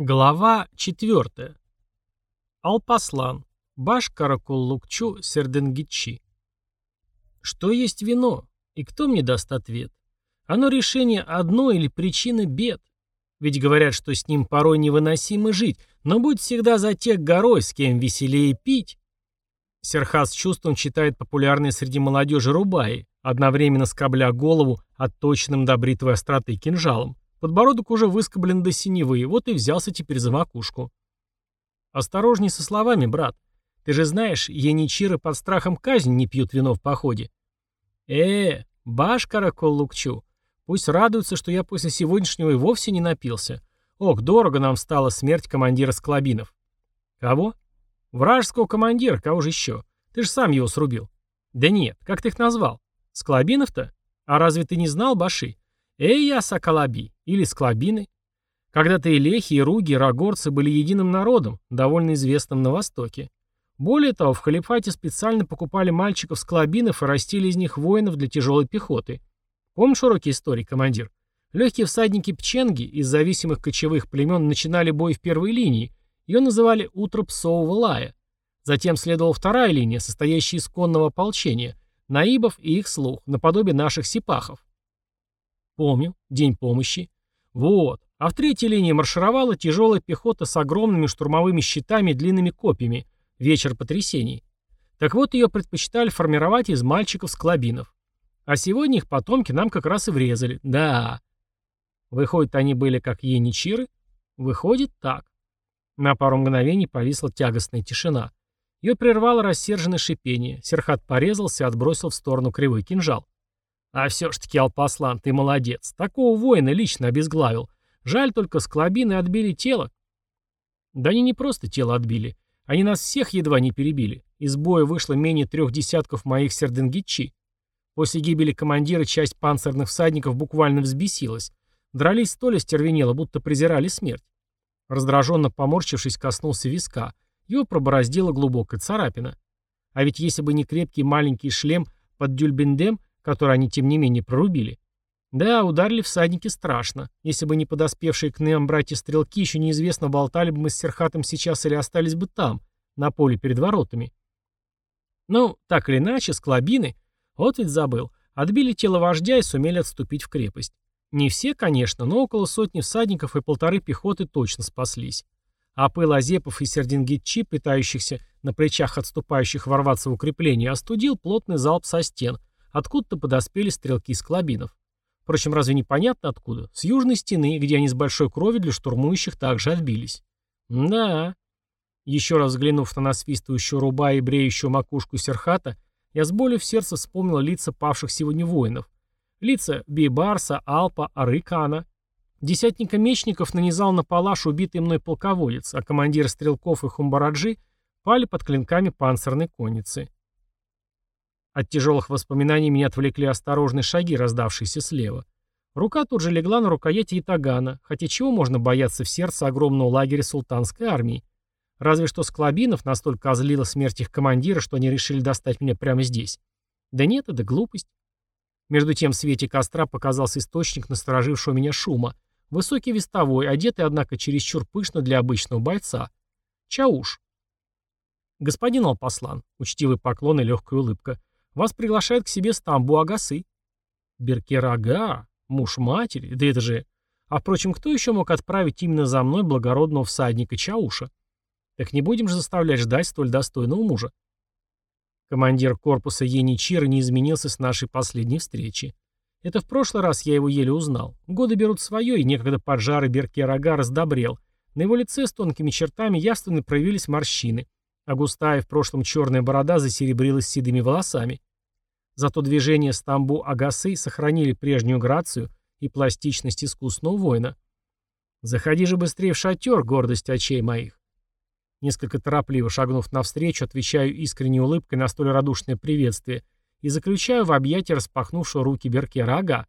Глава 4. Алпаслан. Баш Каракуллукчу Серденгичи. Что есть вино? И кто мне даст ответ? Оно решение одно или причина бед? Ведь говорят, что с ним порой невыносимо жить, но будь всегда за тех горой, с кем веселее пить. Серхас с чувством читает популярные среди молодежи рубаи, одновременно скобля голову отточенным до бритвой остроты кинжалом. Подбородок уже выскоблен до синевы, вот и взялся теперь за макушку. Осторожней со словами, брат. Ты же знаешь, яничиры под страхом казни не пьют вино в походе. Э, баш каракол лукчу. Пусть радуются, что я после сегодняшнего и вовсе не напился. Ох, дорого нам стала смерть командира Склобинов. Кого? Вражеского командира, кого же еще? Ты же сам его срубил. Да нет, как ты их назвал? Склобинов-то? А разве ты не знал, Баши? Эй, я Соколоби, или Склобины. Когда-то и лехи, и руги, и рогорцы были единым народом, довольно известным на Востоке. Более того, в халифате специально покупали мальчиков-склобинов и растили из них воинов для тяжелой пехоты. Помнишь уроки истории, командир? Легкие всадники пченги из зависимых кочевых племен начинали бой в первой линии, ее называли «утро псового лая». Затем следовала вторая линия, состоящая из конного ополчения, наибов и их слух, наподобие наших сипахов. Помню. День помощи. Вот. А в третьей линии маршировала тяжелая пехота с огромными штурмовыми щитами и длинными копьями. Вечер потрясений. Так вот, ее предпочитали формировать из мальчиков-склобинов. А сегодня их потомки нам как раз и врезали. Да. Выходит, они были как яничиры? Выходит, так. На пару мгновений повисла тягостная тишина. Ее прервало рассерженное шипение. Серхат порезался и отбросил в сторону кривой кинжал. А все ж таки, Алпаслан, ты молодец. Такого воина лично обезглавил. Жаль только, склобины отбили тело. Да они не просто тело отбили. Они нас всех едва не перебили. Из боя вышло менее трех десятков моих серденгичи. После гибели командира часть панцирных всадников буквально взбесилась. Дрались столь остервенело, будто презирали смерть. Раздраженно поморщившись, коснулся виска. Его пробороздила глубокая царапина. А ведь если бы не крепкий маленький шлем под дюльбендем, который они тем не менее прорубили. Да, ударили всадники страшно. Если бы не подоспевшие к нам братья-стрелки, еще неизвестно, болтали бы мы с Серхатом сейчас или остались бы там, на поле перед воротами. Ну, так или иначе, склобины, вот ведь забыл, отбили тело вождя и сумели отступить в крепость. Не все, конечно, но около сотни всадников и полторы пехоты точно спаслись. А пыл Азепов и Сердингитчи, пытающихся на плечах отступающих ворваться в укрепление, остудил плотный залп со стен, Откуда-то подоспели стрелки из клобинов. Впрочем, разве не понятно откуда? С южной стены, где они с большой кровью для штурмующих также отбились. Да. Еще раз взглянув на насвистывающую руба и бреющую макушку Серхата, я с болью в сердце вспомнил лица павших сегодня воинов. Лица Бейбарса, Алпа, Арыкана. Десятника мечников нанизал на палаш убитый мной полководец, а командир стрелков и хумбараджи пали под клинками панцирной конницы. От тяжелых воспоминаний меня отвлекли осторожные шаги, раздавшиеся слева. Рука тут же легла на рукояти Итагана, хотя чего можно бояться в сердце огромного лагеря султанской армии? Разве что Склобинов настолько озлила смерть их командира, что они решили достать меня прямо здесь. Да нет, это глупость. Между тем в свете костра показался источник насторожившего меня шума. Высокий вестовой, одетый, однако, чересчур пышно для обычного бойца. Чауш. Господин Алпаслан, учтивый поклон и легкая улыбка. Вас приглашают к себе Стамбу Агасы. Беркерага, муж матери, да это же... А впрочем, кто еще мог отправить именно за мной благородного всадника Чауша? Так не будем же заставлять ждать столь достойного мужа. Командир корпуса Еничира не изменился с нашей последней встречи. Это в прошлый раз я его еле узнал. Годы берут свое, и некогда поджарый Беркерага раздобрел. На его лице с тонкими чертами явственно проявились морщины, а густая в прошлом черная борода засеребрилась седыми волосами. Зато движения Стамбу Агасы сохранили прежнюю грацию и пластичность искусного воина. «Заходи же быстрее в шатер, гордость очей моих!» Несколько торопливо шагнув навстречу, отвечаю искренней улыбкой на столь радушное приветствие и заключаю в объятия распахнувшего руки Беркера Ага.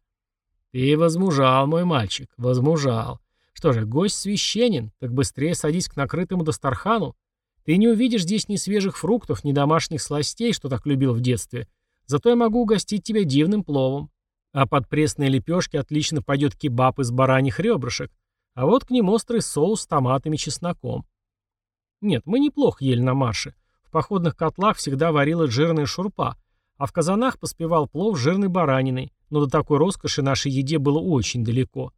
«Ты возмужал, мой мальчик, возмужал. Что же, гость священен, так быстрее садись к накрытому Дастархану. Ты не увидишь здесь ни свежих фруктов, ни домашних сластей, что так любил в детстве, Зато я могу угостить тебя дивным пловом. А под пресные лепешки отлично пойдет кебаб из бараньих ребрышек. А вот к ним острый соус с томатами и чесноком. Нет, мы неплохо ели на марше. В походных котлах всегда варилась жирная шурпа, а в казанах поспевал плов жирной бараниной, но до такой роскоши нашей еде было очень далеко.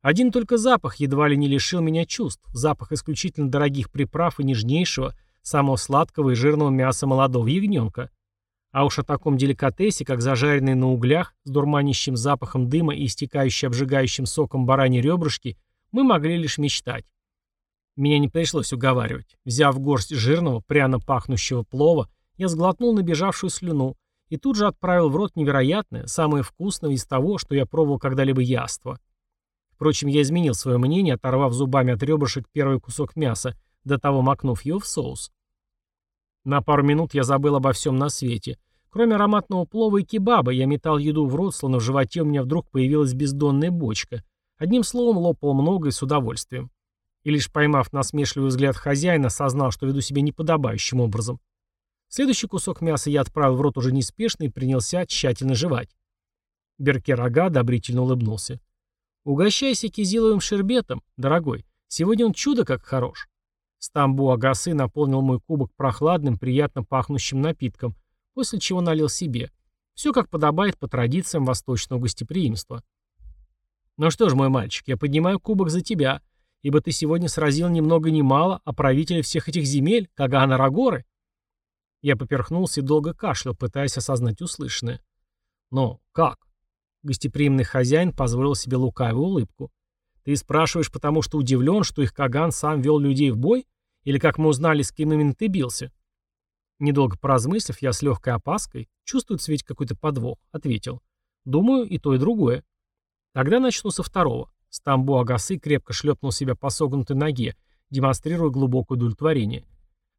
Один только запах едва ли не лишил меня чувств, запах исключительно дорогих приправ и нежнейшего, самого сладкого и жирного мяса молодого ягненка. А уж о таком деликатесе, как зажаренный на углях, с дурманящим запахом дыма и истекающий обжигающим соком бараньи ребрышки, мы могли лишь мечтать. Меня не пришлось уговаривать. Взяв горсть жирного, пряно пахнущего плова, я сглотнул набежавшую слюну и тут же отправил в рот невероятное, самое вкусное из того, что я пробовал когда-либо яство. Впрочем, я изменил свое мнение, оторвав зубами от ребрышек первый кусок мяса, до того макнув его в соус. На пару минут я забыл обо всем на свете. Кроме ароматного плова и кебаба, я метал еду в рот, словно в животе у меня вдруг появилась бездонная бочка. Одним словом, лопал много и с удовольствием. И лишь поймав насмешливый взгляд хозяина, осознал, что веду себя неподобающим образом. Следующий кусок мяса я отправил в рот уже неспешно и принялся тщательно жевать. Берке рога одобрительно улыбнулся. «Угощайся кизиловым шербетом, дорогой. Сегодня он чудо как хорош». Стамбу Агасы наполнил мой кубок прохладным, приятно пахнущим напитком, после чего налил себе. Все как подобает по традициям восточного гостеприимства. «Ну что ж, мой мальчик, я поднимаю кубок за тебя, ибо ты сегодня сразил ни много ни мало, а правителя всех этих земель, Кагана Рагоры». Я поперхнулся и долго кашлял, пытаясь осознать услышанное. «Но как?» Гостеприимный хозяин позволил себе лукавую улыбку. «Ты спрашиваешь, потому что удивлен, что их Каган сам вел людей в бой? Или как мы узнали, с кем именно ты бился?» Недолго поразмыслив, я с легкой опаской, чувствует ведь какой-то подвох, ответил. «Думаю, и то, и другое». Тогда начну со второго. Стамбу Агасы крепко шлепнул себя по согнутой ноге, демонстрируя глубокое удовлетворение.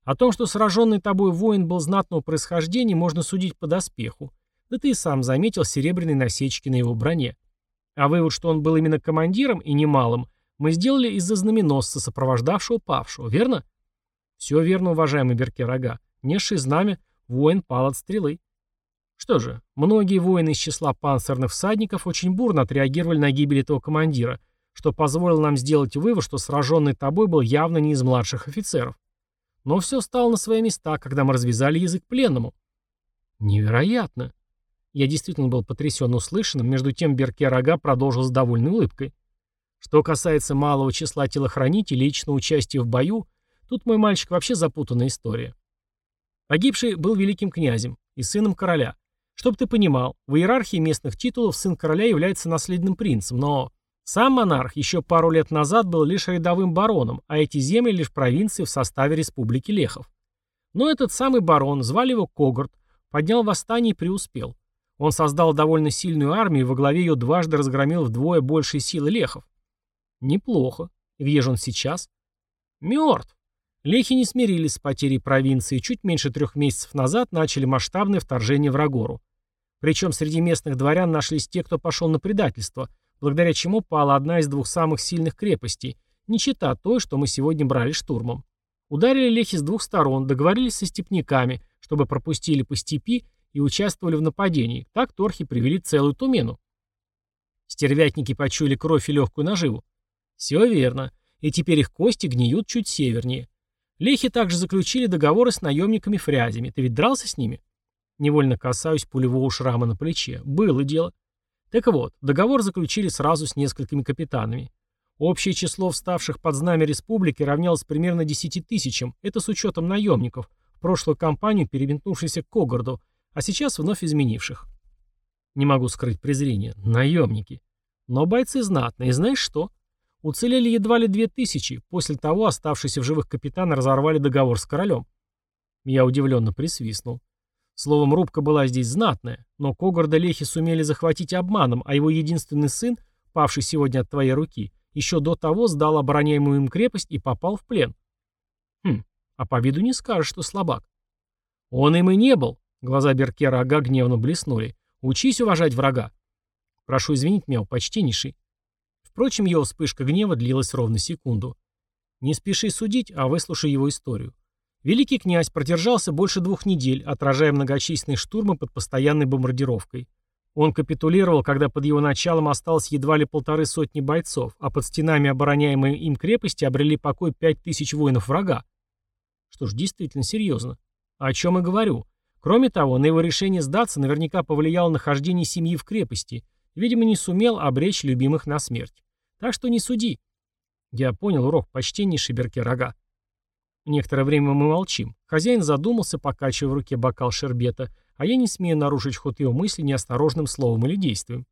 О том, что сраженный тобой воин был знатного происхождения, можно судить по доспеху. Да ты и сам заметил серебряные насечки на его броне. А вывод, что он был именно командиром и немалым, мы сделали из-за знаменосца, сопровождавшего павшего, верно? Все верно, уважаемый Беркерага. Несший знамя, воин пал от стрелы. Что же, многие воины из числа панцирных всадников очень бурно отреагировали на гибель этого командира, что позволило нам сделать вывод, что сраженный тобой был явно не из младших офицеров. Но все стало на свои места, когда мы развязали язык пленному. Невероятно. Я действительно был потрясен услышанным, между тем Берке Рога продолжил с довольной улыбкой. Что касается малого числа телохранителей личного участия в бою, тут мой мальчик вообще запутанная история. Погибший был великим князем и сыном короля. Чтоб ты понимал, в иерархии местных титулов сын короля является наследным принцем, но сам монарх еще пару лет назад был лишь рядовым бароном, а эти земли лишь провинции в составе республики Лехов. Но этот самый барон, звали его Когорт, поднял восстание и преуспел. Он создал довольно сильную армию и во главе ее дважды разгромил вдвое большие силы лехов. Неплохо. Где же он сейчас? Мертв. Лехи не смирились с потерей провинции и чуть меньше трех месяцев назад начали масштабное вторжение в Рагору. Причем среди местных дворян нашлись те, кто пошел на предательство, благодаря чему пала одна из двух самых сильных крепостей, не чита той, что мы сегодня брали штурмом. Ударили лехи с двух сторон, договорились со степняками, чтобы пропустили по степи и участвовали в нападении. Так торхи привели целую тумену. Стервятники почуяли кровь и легкую наживу. Все верно. И теперь их кости гниют чуть севернее. Лехи также заключили договоры с наемниками-фрязями. Ты ведь дрался с ними? Невольно касаюсь пулевого шрама на плече. Было дело. Так вот, договор заключили сразу с несколькими капитанами. Общее число вставших под знамя республики равнялось примерно 10 тысячам, это с учетом наемников, в прошлую кампанию переметнувшихся к Когорду, а сейчас вновь изменивших. Не могу скрыть презрение. Наемники. Но бойцы знатные. Знаешь что? Уцелели едва ли две тысячи. После того оставшиеся в живых капитаны разорвали договор с королем. Я удивленно присвистнул. Словом, рубка была здесь знатная, но Когорда Лехи сумели захватить обманом, а его единственный сын, павший сегодня от твоей руки, еще до того сдал обороняемую им крепость и попал в плен. Хм, а по виду не скажешь, что слабак. Он им и не был, Глаза Беркера Ага гневно блеснули. «Учись уважать врага». «Прошу извинить меня, почтеннейший». Впрочем, его вспышка гнева длилась ровно секунду. Не спеши судить, а выслушай его историю. Великий князь продержался больше двух недель, отражая многочисленные штурмы под постоянной бомбардировкой. Он капитулировал, когда под его началом осталось едва ли полторы сотни бойцов, а под стенами обороняемой им крепости обрели покой пять тысяч воинов врага. Что ж, действительно серьезно. О чем и говорю. Кроме того, на его решение сдаться наверняка повлияло нахождение семьи в крепости. Видимо, не сумел обречь любимых на смерть. Так что не суди. Я понял урок, почтеннейший Берке рога. Некоторое время мы молчим. Хозяин задумался, покачивая в руке бокал шербета, а я не смею нарушить ход его мысли неосторожным словом или действием.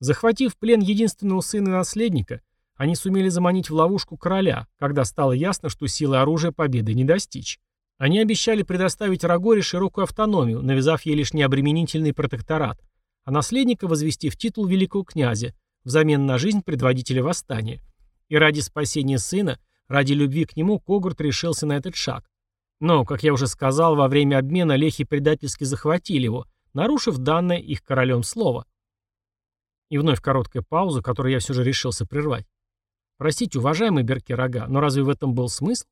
Захватив в плен единственного сына и наследника, они сумели заманить в ловушку короля, когда стало ясно, что силы оружия победы не достичь. Они обещали предоставить Рагоре широкую автономию, навязав ей лишь необременительный протекторат, а наследника возвести в титул великого князя, взамен на жизнь предводителя восстания. И ради спасения сына, ради любви к нему, Когурт решился на этот шаг. Но, как я уже сказал, во время обмена лехи предательски захватили его, нарушив данное их королем слово. И вновь короткая пауза, которую я все же решился прервать. Простите, уважаемый Беркерага, но разве в этом был смысл?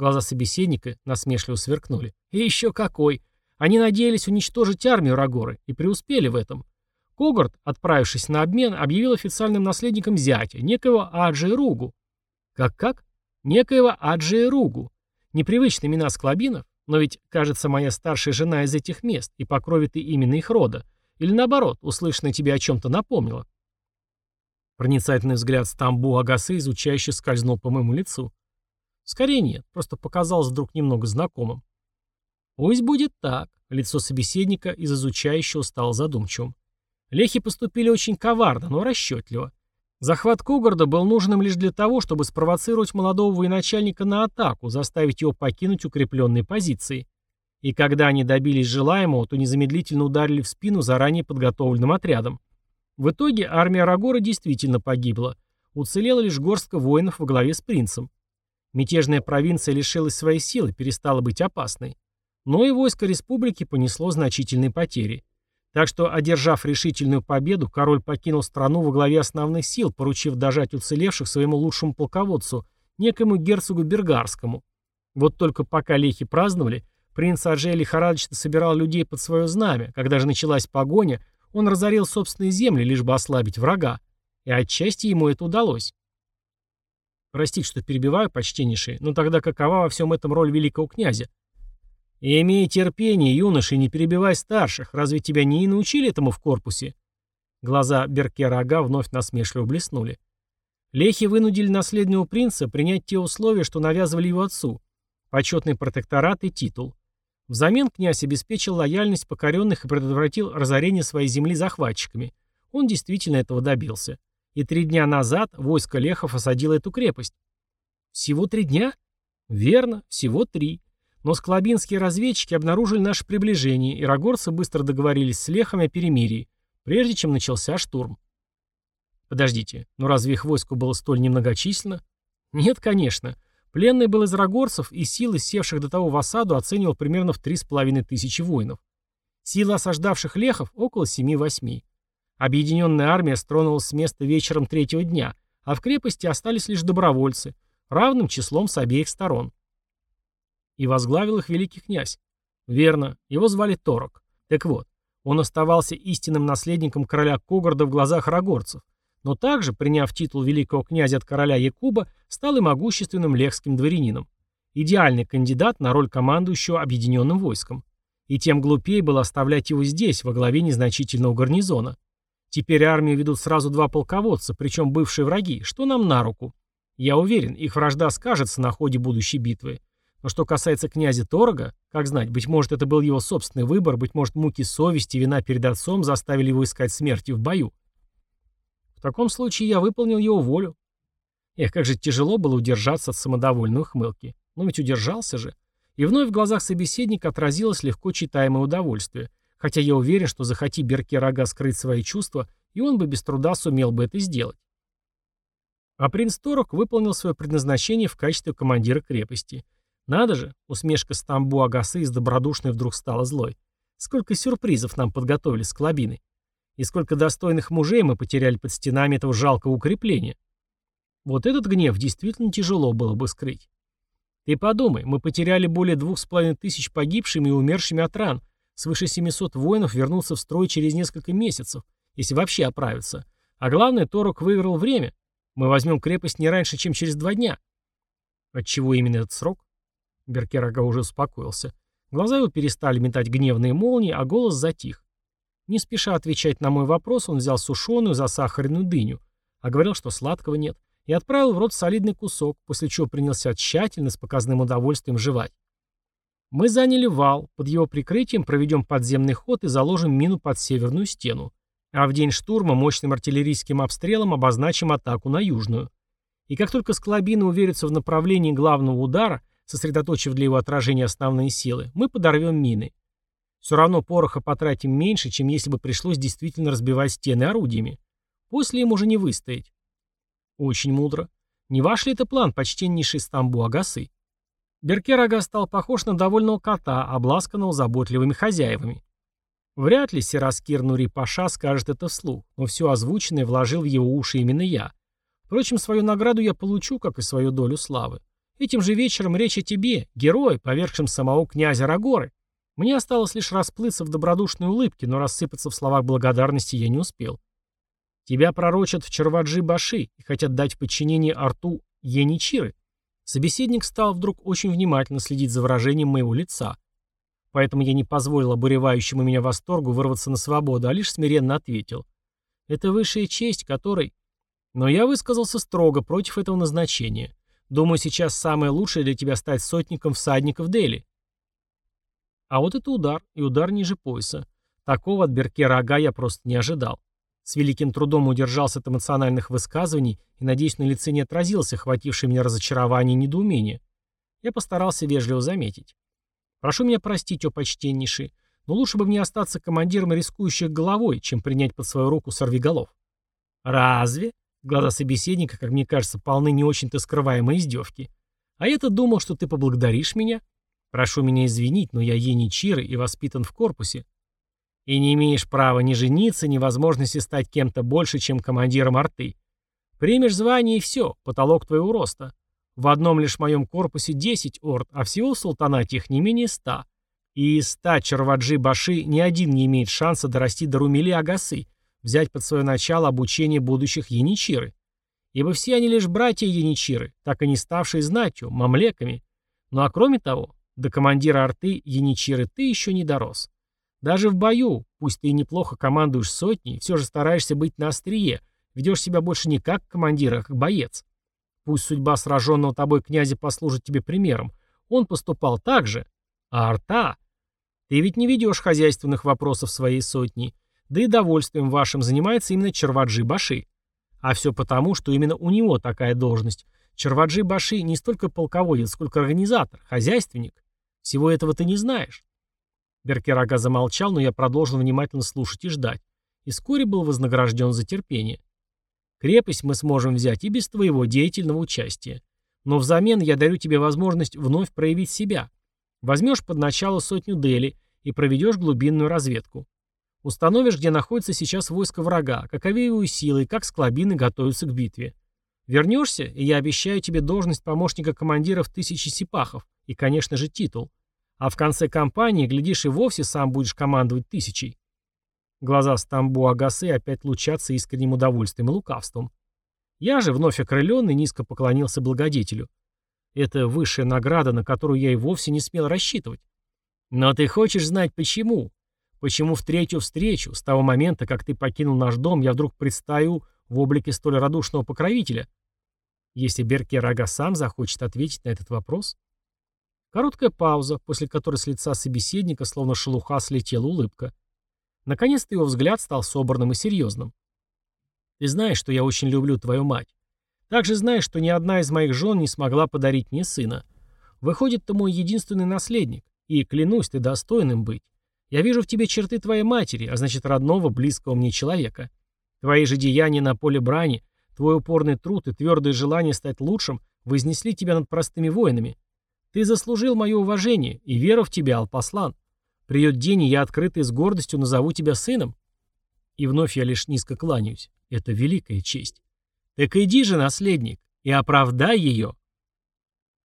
Глаза собеседника насмешливо сверкнули. И еще какой! Они надеялись уничтожить армию Рагоры и преуспели в этом. Когарт, отправившись на обмен, объявил официальным наследником зятя, некоего Аджи Ругу. Как-как? Некоего Аджи Ругу. Непривычные имена склабинов, но ведь, кажется, моя старшая жена из этих мест, и по ты именно их рода. Или наоборот, услышанное тебе о чем-то напомнило. Проницательный взгляд Стамбу Агасы изучающе скользнул по моему лицу. Скорее нет, просто показалось вдруг немного знакомым. Пусть будет так. Лицо собеседника из изучающего стало задумчивым. Лехи поступили очень коварно, но расчетливо. Захват Когорда был нужным лишь для того, чтобы спровоцировать молодого военачальника на атаку, заставить его покинуть укрепленные позиции. И когда они добились желаемого, то незамедлительно ударили в спину заранее подготовленным отрядом. В итоге армия Рагора действительно погибла. Уцелела лишь горстка воинов во главе с принцем. Мятежная провинция лишилась своей силы, перестала быть опасной. Но и войско республики понесло значительные потери. Так что, одержав решительную победу, король покинул страну во главе основных сил, поручив дожать уцелевших своему лучшему полководцу, некоему герцогу Бергарскому. Вот только пока лехи праздновали, принц Аджей лихорадочно собирал людей под свое знамя. Когда же началась погоня, он разорил собственные земли, лишь бы ослабить врага. И отчасти ему это удалось. Простите, что перебиваю, почтеннейший, но тогда какова во всем этом роль великого князя? И имей терпение, юноша, и не перебивай старших. Разве тебя не и научили этому в корпусе? Глаза Беркера Ага вновь насмешливо блеснули. Лехи вынудили наследного принца принять те условия, что навязывали его отцу. Почетный протекторат и титул. Взамен князь обеспечил лояльность покоренных и предотвратил разорение своей земли захватчиками. Он действительно этого добился. И три дня назад войско Лехов осадило эту крепость. Всего три дня? Верно, всего три. Но склабинские разведчики обнаружили наше приближение, и рогорцы быстро договорились с Лехами о перемирии, прежде чем начался штурм. Подождите, но разве их войско было столь немногочисленно? Нет, конечно. Пленный был из рогорцев, и силы, севших до того в осаду, оценивал примерно в 3,5 тысячи воинов. Силы осаждавших лехов около 7-8. Объединенная армия стронулась с места вечером третьего дня, а в крепости остались лишь добровольцы, равным числом с обеих сторон. И возглавил их великий князь. Верно, его звали Торок. Так вот, он оставался истинным наследником короля Когорда в глазах рогорцев, но также, приняв титул великого князя от короля Якуба, стал и могущественным лехским дворянином. Идеальный кандидат на роль командующего объединенным войском. И тем глупее было оставлять его здесь, во главе незначительного гарнизона. Теперь армию ведут сразу два полководца, причем бывшие враги, что нам на руку. Я уверен, их вражда скажется на ходе будущей битвы. Но что касается князя Торога, как знать, быть может, это был его собственный выбор, быть может, муки совести и вина перед отцом заставили его искать смерти в бою. В таком случае я выполнил его волю. Эх, как же тяжело было удержаться от самодовольной ухмылки. Но ведь удержался же. И вновь в глазах собеседника отразилось легко читаемое удовольствие. Хотя я уверен, что захоти Берке Рога скрыть свои чувства, и он бы без труда сумел бы это сделать. А принц Торок выполнил свое предназначение в качестве командира крепости. Надо же, усмешка Стамбу Агасы из добродушной вдруг стала злой. Сколько сюрпризов нам подготовили с Клабиной. И сколько достойных мужей мы потеряли под стенами этого жалкого укрепления. Вот этот гнев действительно тяжело было бы скрыть. Ты подумай, мы потеряли более двух с половиной тысяч погибшими и умершими от ран, Свыше 700 воинов вернутся в строй через несколько месяцев, если вообще оправятся. А главное, Торок выиграл время. Мы возьмем крепость не раньше, чем через два дня. Отчего именно этот срок? Беркерага уже успокоился. Глаза его перестали метать гневные молнии, а голос затих. Не спеша отвечать на мой вопрос, он взял сушеную, засахаренную дыню, а говорил, что сладкого нет, и отправил в рот солидный кусок, после чего принялся тщательно, с показным удовольствием жевать. Мы заняли вал, под его прикрытием проведем подземный ход и заложим мину под северную стену. А в день штурма мощным артиллерийским обстрелом обозначим атаку на южную. И как только склобины уверятся в направлении главного удара, сосредоточив для его отражения основные силы, мы подорвем мины. Все равно пороха потратим меньше, чем если бы пришлось действительно разбивать стены орудиями. После им уже не выстоять. Очень мудро. Не ваш ли это план, почтеннейший Стамбу Агасы? Беркер Ага стал похож на довольного кота, обласканного заботливыми хозяевами. Вряд ли Сираскир Нури Паша скажет это вслух, но все озвученное вложил в его уши именно я. Впрочем, свою награду я получу, как и свою долю славы. Этим же вечером речь о тебе, герой, повергшем самого князя Рагоры. Мне осталось лишь расплыться в добродушной улыбке, но рассыпаться в словах благодарности я не успел. Тебя пророчат в Черваджи Баши и хотят дать в подчинение Арту Еничиры. Собеседник стал вдруг очень внимательно следить за выражением моего лица. Поэтому я не позволил обуревающему меня восторгу вырваться на свободу, а лишь смиренно ответил. Это высшая честь, которой... Но я высказался строго против этого назначения. Думаю, сейчас самое лучшее для тебя стать сотником всадников Дели. А вот это удар, и удар ниже пояса. Такого от Беркера Ага я просто не ожидал. С великим трудом удержался от эмоциональных высказываний и, надеюсь, на лице не отразилось охватившее меня разочарование и недоумение. Я постарался вежливо заметить. «Прошу меня простить, о почтеннейший, но лучше бы мне остаться командиром рискующих головой, чем принять под свою руку сорвиголов». «Разве?» Глаза собеседника, как мне кажется, полны не очень-то скрываемой издевки. «А я-то думал, что ты поблагодаришь меня?» Прошу меня извинить, но я еничир и воспитан в корпусе. И не имеешь права ни жениться, ни возможности стать кем-то больше, чем командиром арты. Примешь звание и все, потолок твоего роста. В одном лишь моем корпусе 10 орд, а всего в султанате их не менее 100. И из 100 Чарваджи Баши ни один не имеет шанса дорасти до Румели Агасы, взять под свое начало обучение будущих яничиры. Ибо все они лишь братья яничиры, так и не ставшие знатью, мамлеками. Ну а кроме того, до командира арты Яничиры ты еще не дорос. Даже в бою, пусть ты и неплохо командуешь сотней, все же стараешься быть на острие, ведешь себя больше не как командир, а как боец. Пусть судьба сраженного тобой князя послужит тебе примером. Он поступал так же. А арта? Ты ведь не ведешь хозяйственных вопросов своей сотни. Да и довольствием вашим занимается именно Черваджи Баши. А все потому, что именно у него такая должность. Черваджи Баши не столько полководец, сколько организатор, хозяйственник. Всего этого ты не знаешь. Беркерага замолчал, но я продолжил внимательно слушать и ждать. И вскоре был вознагражден за терпение. Крепость мы сможем взять и без твоего деятельного участия. Но взамен я дарю тебе возможность вновь проявить себя. Возьмешь под начало сотню Дели и проведешь глубинную разведку. Установишь, где находится сейчас войско врага, каковы его силы и как склобины готовятся к битве. Вернешься, и я обещаю тебе должность помощника командира в тысячи сипахов и, конечно же, титул. А в конце кампании, глядишь, и вовсе сам будешь командовать тысячей. Глаза Стамбу Агасы опять лучатся искренним удовольствием и лукавством. Я же, вновь окрыленный, низко поклонился благодетелю. Это высшая награда, на которую я и вовсе не смел рассчитывать. Но ты хочешь знать почему? Почему в третью встречу, с того момента, как ты покинул наш дом, я вдруг предстаю в облике столь радушного покровителя? Если Беркер Ага сам захочет ответить на этот вопрос. Короткая пауза, после которой с лица собеседника словно шелуха слетела улыбка. Наконец-то его взгляд стал собранным и серьезным. «Ты знаешь, что я очень люблю твою мать. Также знаешь, что ни одна из моих жен не смогла подарить мне сына. Выходит, ты мой единственный наследник, и, клянусь, ты достойным быть. Я вижу в тебе черты твоей матери, а значит, родного, близкого мне человека. Твои же деяния на поле брани, Твой упорный труд и твердое желание стать лучшим вознесли тебя над простыми воинами. Ты заслужил мое уважение и веру в тебя, Алпаслан. Придет день, и я открыто и с гордостью назову тебя сыном. И вновь я лишь низко кланяюсь. Это великая честь. Так иди же, наследник, и оправдай ее.